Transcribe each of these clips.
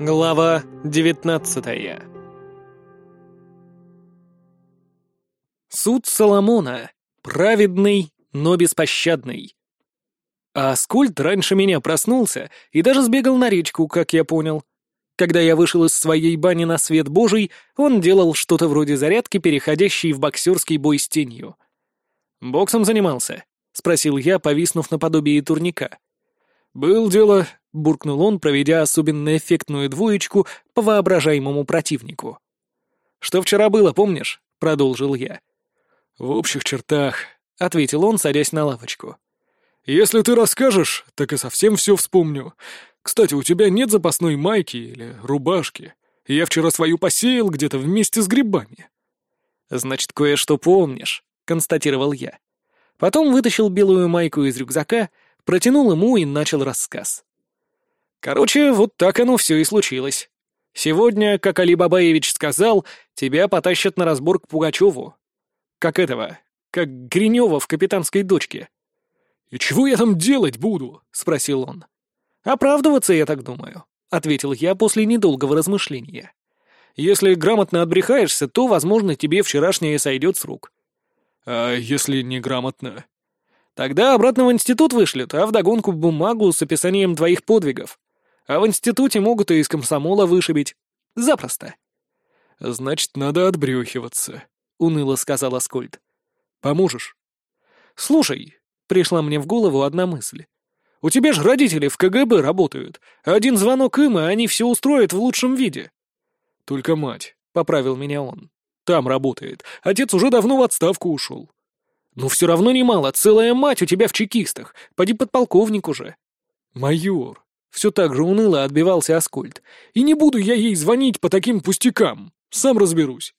Глава девятнадцатая Суд Соломона. Праведный, но беспощадный. А Аскольд раньше меня проснулся и даже сбегал на речку, как я понял. Когда я вышел из своей бани на свет божий, он делал что-то вроде зарядки, переходящей в боксерский бой с тенью. «Боксом занимался?» — спросил я, повиснув наподобие турника. «Был дело», — буркнул он, проведя особенно эффектную двоечку по воображаемому противнику. «Что вчера было, помнишь?» — продолжил я. «В общих чертах», — ответил он, садясь на лавочку. «Если ты расскажешь, так и совсем все вспомню. Кстати, у тебя нет запасной майки или рубашки? Я вчера свою посеял где-то вместе с грибами». «Значит, кое-что помнишь», — констатировал я. Потом вытащил белую майку из рюкзака, протянул ему и начал рассказ. Короче, вот так оно все и случилось. Сегодня, как Али Бабаевич сказал, тебя потащат на разбор к Пугачеву. Как этого, как Гринева в «Капитанской дочке». «И чего я там делать буду?» — спросил он. «Оправдываться, я так думаю», — ответил я после недолгого размышления. «Если грамотно отбрехаешься, то, возможно, тебе вчерашнее сойдет с рук». «А если неграмотно?» «Тогда обратно в институт вышлют, а вдогонку бумагу с описанием твоих подвигов. А в институте могут и из комсомола вышибить. Запросто». «Значит, надо отбрехиваться», — уныло сказал Аскольд. «Поможешь?» «Слушай», — пришла мне в голову одна мысль. «У тебя же родители в КГБ работают. Один звонок им, и они все устроят в лучшем виде». «Только мать», — поправил меня он. «Там работает. Отец уже давно в отставку ушел». «Ну все равно немало. Целая мать у тебя в чекистах. Поди подполковник уже». «Майор», все так же уныло отбивался Аскольд. «И не буду я ей звонить по таким пустякам. Сам разберусь».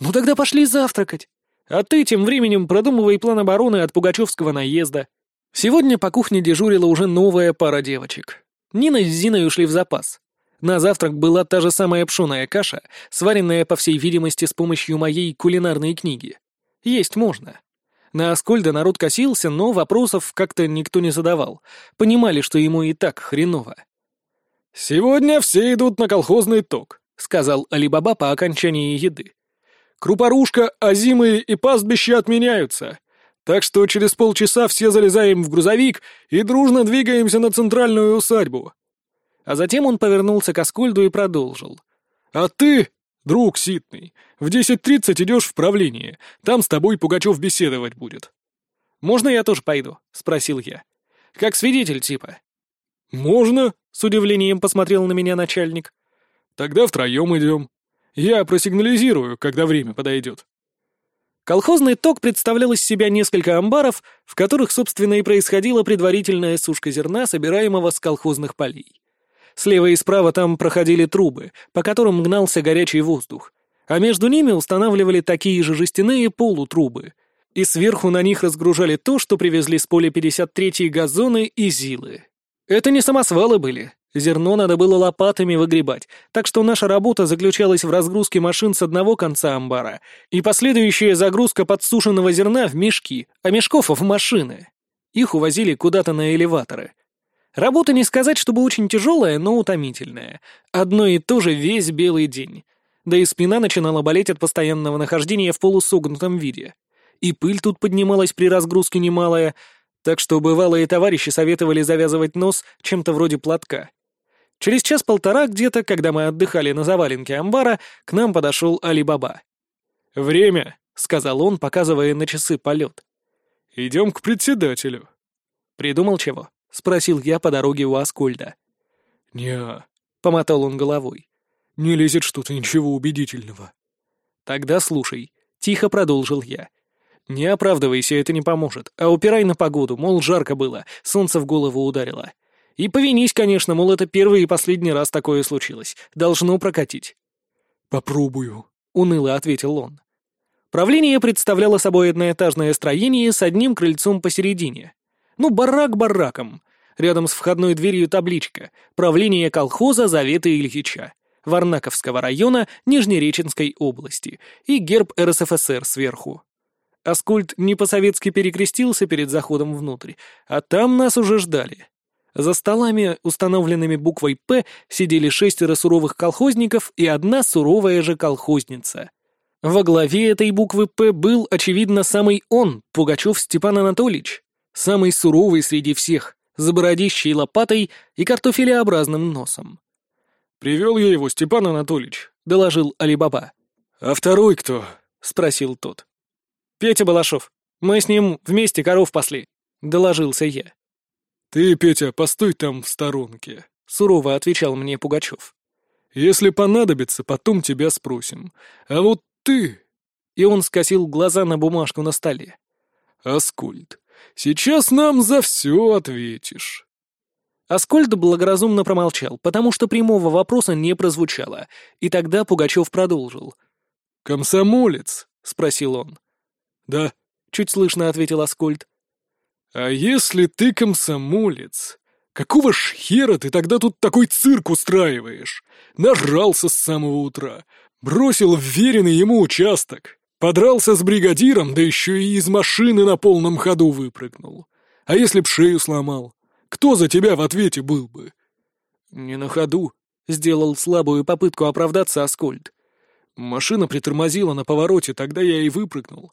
«Ну тогда пошли завтракать. А ты тем временем продумывай план обороны от пугачевского наезда». Сегодня по кухне дежурила уже новая пара девочек. Нина с Зиной ушли в запас. На завтрак была та же самая пшеная каша, сваренная, по всей видимости, с помощью моей кулинарной книги. Есть можно. На Аскольда народ косился, но вопросов как-то никто не задавал. Понимали, что ему и так хреново. «Сегодня все идут на колхозный ток», — сказал Алибаба по окончании еды. «Крупорушка, озимые и пастбища отменяются. Так что через полчаса все залезаем в грузовик и дружно двигаемся на центральную усадьбу». А затем он повернулся к Аскольду и продолжил. «А ты, «Друг Ситный, в 10.30 идешь в правление. Там с тобой Пугачев беседовать будет». «Можно я тоже пойду?» — спросил я. «Как свидетель типа». «Можно», — с удивлением посмотрел на меня начальник. «Тогда втроем идем. Я просигнализирую, когда время подойдет». Колхозный ток представлял из себя несколько амбаров, в которых, собственно, и происходила предварительная сушка зерна, собираемого с колхозных полей. Слева и справа там проходили трубы, по которым гнался горячий воздух, а между ними устанавливали такие же жестяные полутрубы. И сверху на них разгружали то, что привезли с поля 53-й газоны и зилы. Это не самосвалы были. Зерно надо было лопатами выгребать, так что наша работа заключалась в разгрузке машин с одного конца амбара и последующая загрузка подсушенного зерна в мешки, а мешков в машины. Их увозили куда-то на элеваторы — Работа не сказать, чтобы очень тяжелая, но утомительная. Одно и то же весь белый день. Да и спина начинала болеть от постоянного нахождения в полусогнутом виде. И пыль тут поднималась при разгрузке немалая, так что бывалые товарищи советовали завязывать нос чем-то вроде платка. Через час-полтора где-то, когда мы отдыхали на заваленке амбара, к нам подошел Али-Баба. «Время», — сказал он, показывая на часы полет. «Идем к председателю». «Придумал чего?» — спросил я по дороге у Аскольда. «Не-а», помотал он головой. «Не лезет что-то ничего убедительного». «Тогда слушай», — тихо продолжил я. «Не оправдывайся, это не поможет, а упирай на погоду, мол, жарко было, солнце в голову ударило. И повинись, конечно, мол, это первый и последний раз такое случилось. Должно прокатить». «Попробую», — уныло ответил он. Правление представляло собой одноэтажное строение с одним крыльцом посередине. Ну, барак бараком. Рядом с входной дверью табличка «Правление колхоза Завета Ильича». Варнаковского района Нижнереченской области и герб РСФСР сверху. Аскульт не по-советски перекрестился перед заходом внутрь, а там нас уже ждали. За столами, установленными буквой «П», сидели шестеро суровых колхозников и одна суровая же колхозница. Во главе этой буквы «П» был, очевидно, самый он, Пугачев Степан Анатольевич, самый суровый среди всех, с бородищей лопатой и картофелеобразным носом. «Привел я его, Степан Анатольевич», — доложил Алибаба. «А второй кто?» — спросил тот. «Петя Балашов. Мы с ним вместе коров пасли», — доложился я. «Ты, Петя, постой там в сторонке», — сурово отвечал мне Пугачев. «Если понадобится, потом тебя спросим. А вот ты...» И он скосил глаза на бумажку на столе. «Аскольд, сейчас нам за все ответишь». Аскольд благоразумно промолчал, потому что прямого вопроса не прозвучало, и тогда Пугачев продолжил. «Комсомолец?» — спросил он. «Да», — чуть слышно ответил Аскольд. «А если ты комсомолец, какого ж хера ты тогда тут такой цирк устраиваешь? Нажрался с самого утра, бросил вверенный ему участок, подрался с бригадиром, да еще и из машины на полном ходу выпрыгнул. А если б шею сломал? Кто за тебя в ответе был бы?» «Не на ходу», — сделал слабую попытку оправдаться Аскольд. «Машина притормозила на повороте, тогда я и выпрыгнул.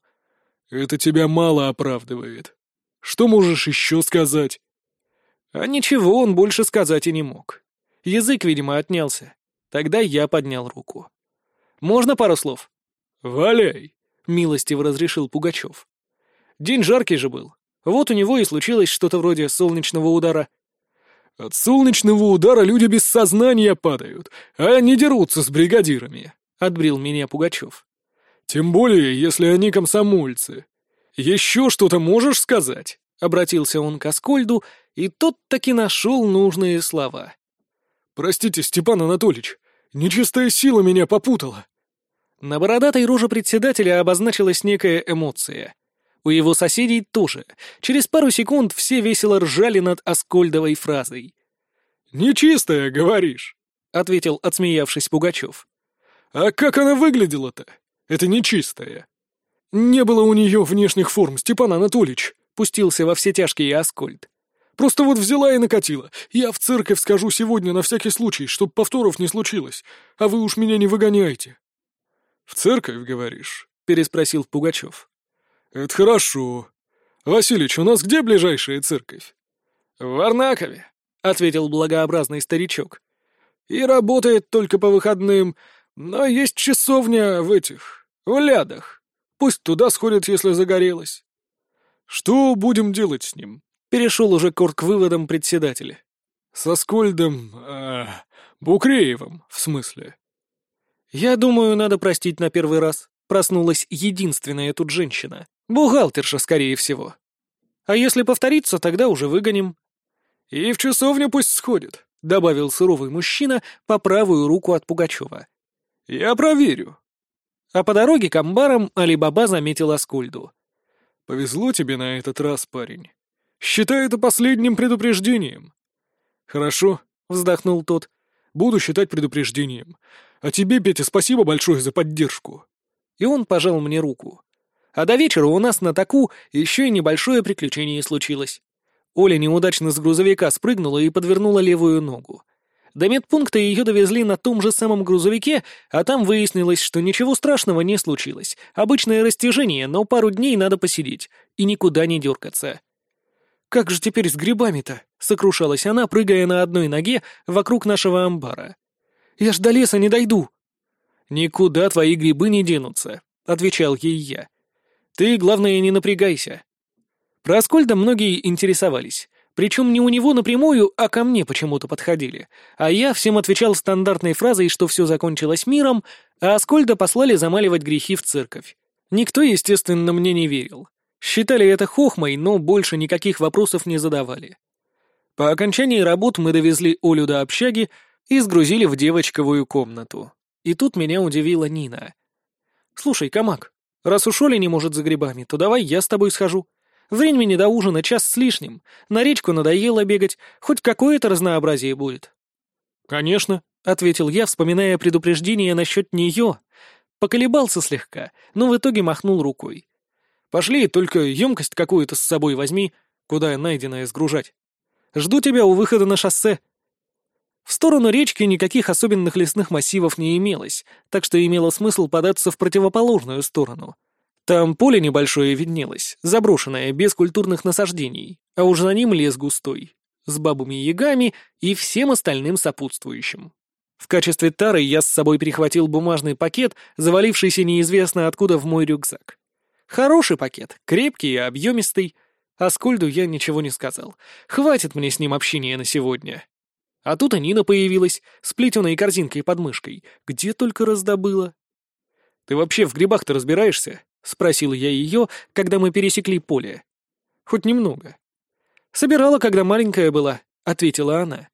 Это тебя мало оправдывает. Что можешь еще сказать?» А ничего он больше сказать и не мог. Язык, видимо, отнялся. Тогда я поднял руку. «Можно пару слов?» «Валяй!» — милостиво разрешил Пугачев. День жаркий же был. Вот у него и случилось что-то вроде солнечного удара. «От солнечного удара люди без сознания падают, а не дерутся с бригадирами», — отбрил меня Пугачев. «Тем более, если они комсомольцы. «Еще что-то можешь сказать?» — обратился он к Аскольду, и тот таки нашел нужные слова. «Простите, Степан Анатольевич, нечистая сила меня попутала». На бородатой роже председателя обозначилась некая эмоция. У его соседей тоже. Через пару секунд все весело ржали над Аскольдовой фразой. «Нечистая, говоришь?» — ответил, отсмеявшись Пугачев. «А как она выглядела-то? Это нечистая». «Не было у нее внешних форм, Степан Анатольевич», — пустился во все тяжкие Аскольд. «Просто вот взяла и накатила. Я в церковь скажу сегодня на всякий случай, чтоб повторов не случилось, а вы уж меня не выгоняйте». «В церковь, говоришь?» — переспросил Пугачев. «Это хорошо. Василич, у нас где ближайшая церковь?» «В Варнакове», — ответил благообразный старичок. «И работает только по выходным, но есть часовня в этих, в лядах. Пусть туда сходят, если загорелось. Что будем делать с ним? Перешел уже Корт к выводам председателя. Со Скольдом... Э, Букреевым, в смысле. Я думаю, надо простить на первый раз. Проснулась единственная тут женщина. Бухгалтерша, скорее всего. А если повторится, тогда уже выгоним. И в часовню пусть сходит, добавил суровый мужчина по правую руку от Пугачева. Я проверю. А по дороге к амбарам Али-Баба заметил Аскольду. «Повезло тебе на этот раз, парень. Считай это последним предупреждением». «Хорошо», — вздохнул тот. «Буду считать предупреждением. А тебе, Петя, спасибо большое за поддержку». И он пожал мне руку. А до вечера у нас на таку еще и небольшое приключение случилось. Оля неудачно с грузовика спрыгнула и подвернула левую ногу. До медпункта ее довезли на том же самом грузовике, а там выяснилось, что ничего страшного не случилось. Обычное растяжение, но пару дней надо посидеть и никуда не дергаться. «Как же теперь с грибами-то?» — сокрушалась она, прыгая на одной ноге вокруг нашего амбара. «Я ж до леса не дойду!» «Никуда твои грибы не денутся», — отвечал ей я. «Ты, главное, не напрягайся». Про Аскольда многие интересовались. Причем не у него напрямую, а ко мне почему-то подходили. А я всем отвечал стандартной фразой, что все закончилось миром, а Аскольда послали замаливать грехи в церковь. Никто, естественно, мне не верил. Считали это хохмой, но больше никаких вопросов не задавали. По окончании работ мы довезли Олю до общаги и сгрузили в девочковую комнату. И тут меня удивила Нина. «Слушай, Камак, раз уж Оля не может за грибами, то давай я с тобой схожу. Времени до ужина час с лишним. На речку надоело бегать, хоть какое-то разнообразие будет». «Конечно», — ответил я, вспоминая предупреждение насчет нее. Поколебался слегка, но в итоге махнул рукой. «Пошли, только емкость какую-то с собой возьми, куда найденное сгружать». Жду тебя у выхода на шоссе». В сторону речки никаких особенных лесных массивов не имелось, так что имело смысл податься в противоположную сторону. Там поле небольшое виднелось, заброшенное, без культурных насаждений, а уж за ним лес густой, с бабами-ягами и всем остальным сопутствующим. В качестве тары я с собой прихватил бумажный пакет, завалившийся неизвестно откуда в мой рюкзак. Хороший пакет, крепкий и объемистый. А Скольду я ничего не сказал. Хватит мне с ним общения на сегодня. А тут и Нина появилась, с плетеной корзинкой под мышкой. Где только раздобыла. «Ты вообще в грибах-то разбираешься?» — спросил я ее, когда мы пересекли поле. «Хоть немного». «Собирала, когда маленькая была», — ответила она.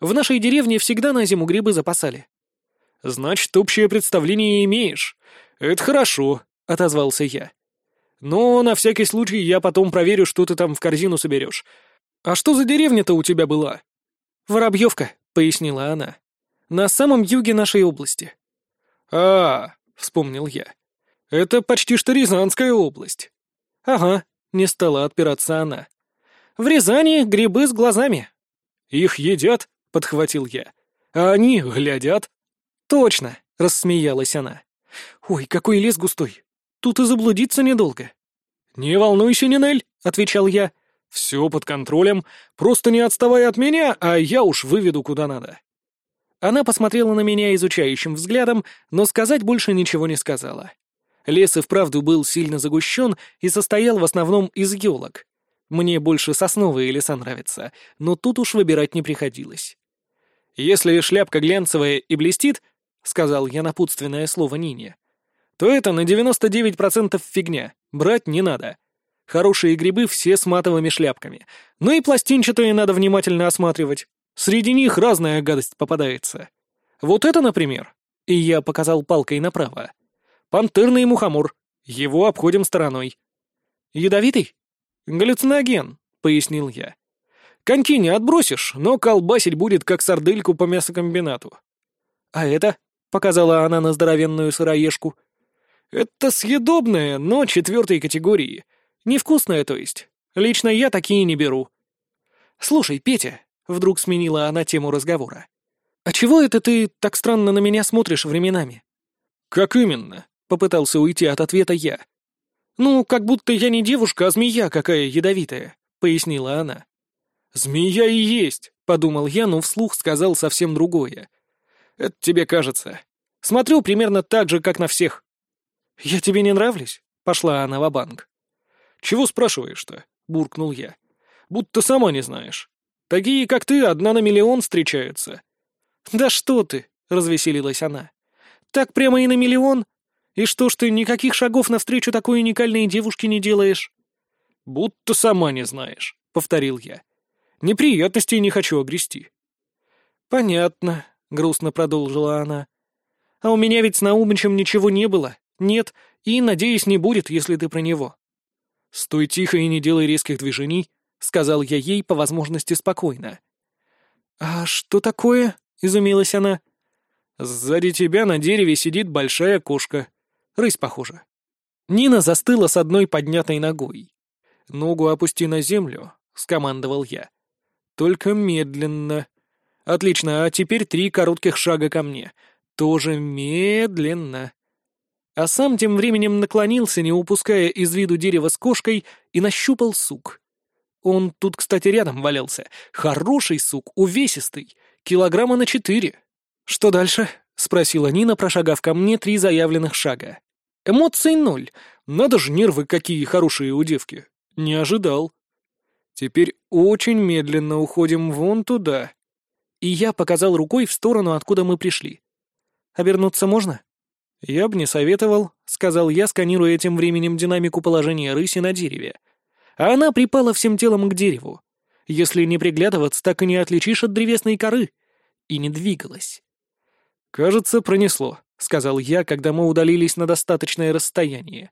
«В нашей деревне всегда на зиму грибы запасали». «Значит, общее представление имеешь. Это хорошо», — отозвался я. «Но на всякий случай я потом проверю, что ты там в корзину соберешь. А что за деревня-то у тебя была?» «Воробьевка», — пояснила она. «На самом юге нашей области». «А, — вспомнил я. «Это почти что Рязанская область». «Ага», — не стала отпираться она. «В Рязани грибы с глазами». «Их едят?» — подхватил я. «А они глядят». «Точно», — рассмеялась она. «Ой, какой лес густой. Тут и заблудиться недолго». «Не волнуйся, Нинель», — отвечал я. «Все под контролем. Просто не отставай от меня, а я уж выведу куда надо». Она посмотрела на меня изучающим взглядом, но сказать больше ничего не сказала. Лес и вправду был сильно загущен и состоял в основном из елок. Мне больше сосновые леса нравятся, но тут уж выбирать не приходилось. «Если шляпка глянцевая и блестит», — сказал я напутственное слово Нине, то это на 99% фигня, брать не надо. Хорошие грибы все с матовыми шляпками, ну и пластинчатые надо внимательно осматривать. Среди них разная гадость попадается. Вот это, например. И я показал палкой направо. Пантерный мухомор. Его обходим стороной. Ядовитый? Галлюциноген, пояснил я. Коньки не отбросишь, но колбасить будет, как сардельку по мясокомбинату. А это? Показала она на здоровенную сыроежку. Это съедобное, но четвертой категории. Невкусное, то есть. Лично я такие не беру. Слушай, Петя, Вдруг сменила она тему разговора. «А чего это ты так странно на меня смотришь временами?» «Как именно?» — попытался уйти от ответа я. «Ну, как будто я не девушка, а змея какая ядовитая», — пояснила она. «Змея и есть», — подумал я, но вслух сказал совсем другое. «Это тебе кажется. Смотрю примерно так же, как на всех». «Я тебе не нравлюсь?» — пошла она в банк «Чего спрашиваешь-то?» — буркнул я. «Будто сама не знаешь». Такие, как ты, одна на миллион встречаются». «Да что ты!» — развеселилась она. «Так прямо и на миллион? И что ж ты никаких шагов навстречу такой уникальной девушке не делаешь?» «Будто сама не знаешь», — повторил я. «Неприятностей не хочу огрести». «Понятно», — грустно продолжила она. «А у меня ведь с Наумычем ничего не было. Нет, и, надеюсь, не будет, если ты про него». «Стой тихо и не делай резких движений», — сказал я ей по возможности спокойно. «А что такое?» — изумилась она. «Сзади тебя на дереве сидит большая кошка. Рысь, похоже». Нина застыла с одной поднятой ногой. «Ногу опусти на землю», — скомандовал я. «Только медленно. Отлично, а теперь три коротких шага ко мне. Тоже медленно». А сам тем временем наклонился, не упуская из виду дерева с кошкой, и нащупал сук. Он тут, кстати, рядом валялся. Хороший сук, увесистый. Килограмма на четыре. Что дальше? Спросила Нина, прошагав ко мне три заявленных шага. Эмоций ноль. Надо же, нервы какие хорошие у девки. Не ожидал. Теперь очень медленно уходим вон туда. И я показал рукой в сторону, откуда мы пришли. Обернуться можно? Я бы не советовал, сказал я, сканируя тем временем динамику положения рыси на дереве а она припала всем телом к дереву. Если не приглядываться, так и не отличишь от древесной коры. И не двигалась. «Кажется, пронесло», — сказал я, когда мы удалились на достаточное расстояние.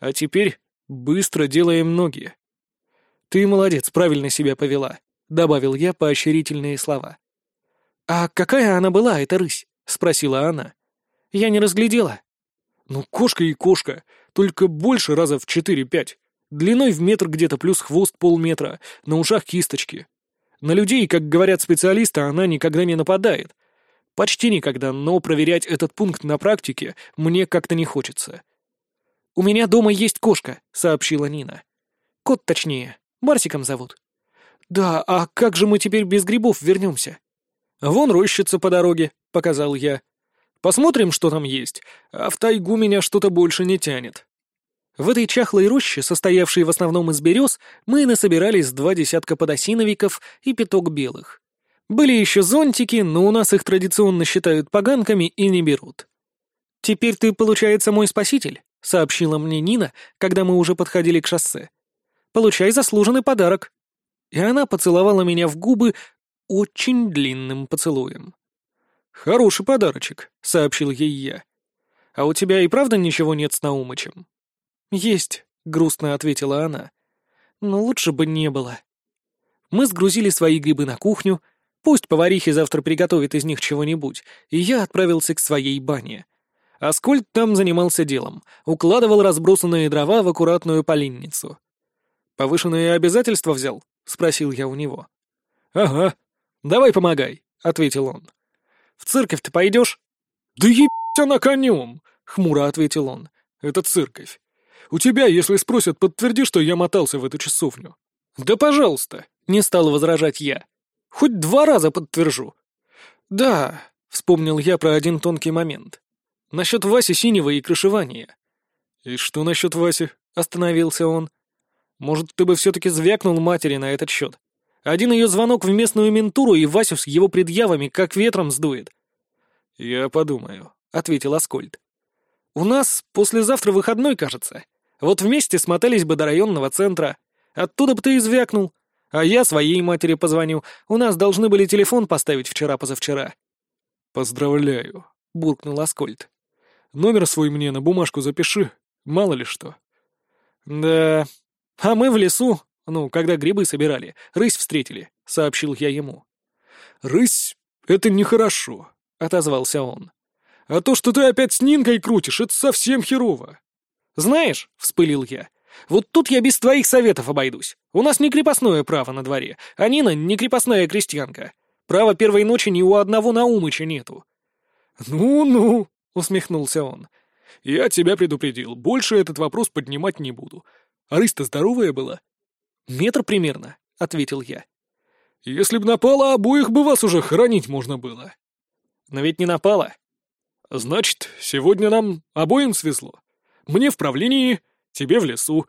«А теперь быстро делаем ноги». «Ты молодец, правильно себя повела», — добавил я поощрительные слова. «А какая она была, эта рысь?» — спросила она. «Я не разглядела». «Ну, кошка и кошка, только больше раза в четыре-пять. Длиной в метр где-то плюс хвост полметра, на ушах кисточки. На людей, как говорят специалисты, она никогда не нападает. Почти никогда, но проверять этот пункт на практике мне как-то не хочется. «У меня дома есть кошка», — сообщила Нина. «Кот точнее. Марсиком зовут». «Да, а как же мы теперь без грибов вернемся?» «Вон рощица по дороге», — показал я. «Посмотрим, что там есть, а в тайгу меня что-то больше не тянет». В этой чахлой роще, состоявшей в основном из берез, мы насобирались два десятка подосиновиков и пяток белых. Были еще зонтики, но у нас их традиционно считают поганками и не берут. «Теперь ты, получается, мой спаситель», — сообщила мне Нина, когда мы уже подходили к шоссе. «Получай заслуженный подарок». И она поцеловала меня в губы очень длинным поцелуем. «Хороший подарочек», — сообщил ей я. «А у тебя и правда ничего нет с Наумычем?» «Есть», — грустно ответила она. «Но лучше бы не было». Мы сгрузили свои грибы на кухню, пусть поварихи завтра приготовят из них чего-нибудь, и я отправился к своей бане. Аскольд там занимался делом, укладывал разбросанные дрова в аккуратную поленницу. «Повышенные обязательства взял?» — спросил я у него. «Ага. Давай помогай», — ответил он. «В церковь ты пойдешь?» «Да ебать она конем!» — хмуро ответил он. «Это церковь. У тебя, если спросят, подтверди, что я мотался в эту часовню». «Да пожалуйста», — не стал возражать я. «Хоть два раза подтвержу». «Да», — вспомнил я про один тонкий момент. «Насчет Васи Синего и крышевания». «И что насчет Васи?» — остановился он. «Может, ты бы все-таки звякнул матери на этот счет? Один ее звонок в местную ментуру, и Васю с его предъявами как ветром сдует». «Я подумаю», — ответил Аскольд. «У нас послезавтра выходной, кажется. Вот вместе смотались бы до районного центра. Оттуда бы ты извякнул. А я своей матери позвоню. У нас должны были телефон поставить вчера-позавчера». «Поздравляю», — буркнул Аскольд. «Номер свой мне на бумажку запиши, мало ли что». «Да, а мы в лесу, ну, когда грибы собирали, рысь встретили», — сообщил я ему. «Рысь — это нехорошо», — отозвался он. «А то, что ты опять с Нинкой крутишь, это совсем херово. «Знаешь», — вспылил я, — «вот тут я без твоих советов обойдусь. У нас не крепостное право на дворе, а Нина не крепостная крестьянка. Права первой ночи ни у одного Наумыча нету». «Ну-ну», — усмехнулся он. «Я тебя предупредил, больше этот вопрос поднимать не буду. А рысь-то здоровая была?» «Метр примерно», — ответил я. «Если б напала, обоих бы вас уже хоронить можно было». «Но ведь не напала». «Значит, сегодня нам обоим свезло. Мне в правлении, тебе в лесу».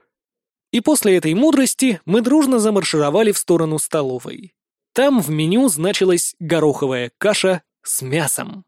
И после этой мудрости мы дружно замаршировали в сторону столовой. Там в меню значилась гороховая каша с мясом.